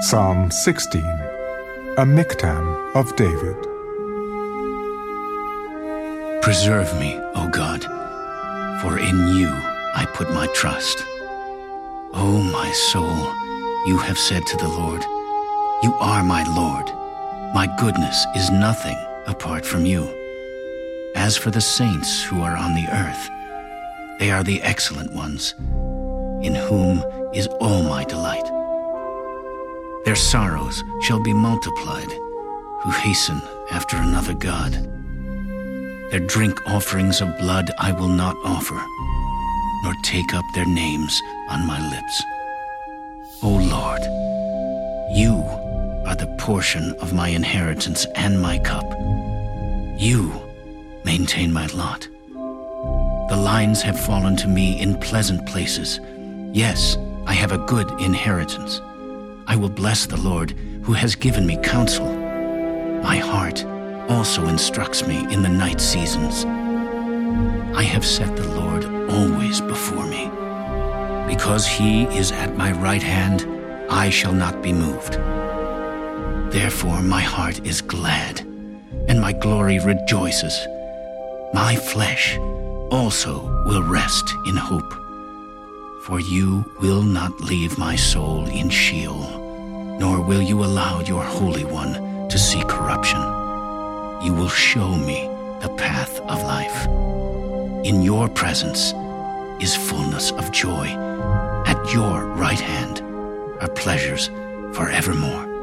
Psalm 16, a Michtam of David. Preserve me, O God, for in you I put my trust. O my soul, you have said to the Lord, You are my Lord. My goodness is nothing apart from you. As for the saints who are on the earth, they are the excellent ones, in whom is all my delight. Their sorrows shall be multiplied, who hasten after another God. Their drink offerings of blood I will not offer, nor take up their names on my lips. O Lord, you are the portion of my inheritance and my cup. You maintain my lot. The lines have fallen to me in pleasant places. Yes, I have a good inheritance. I will bless the Lord who has given me counsel. My heart also instructs me in the night seasons. I have set the Lord always before me. Because he is at my right hand, I shall not be moved. Therefore my heart is glad, and my glory rejoices. My flesh also will rest in hope. For you will not leave my soul in Sheol, nor will you allow your Holy One to see corruption. You will show me the path of life. In your presence is fullness of joy. At your right hand are pleasures forevermore.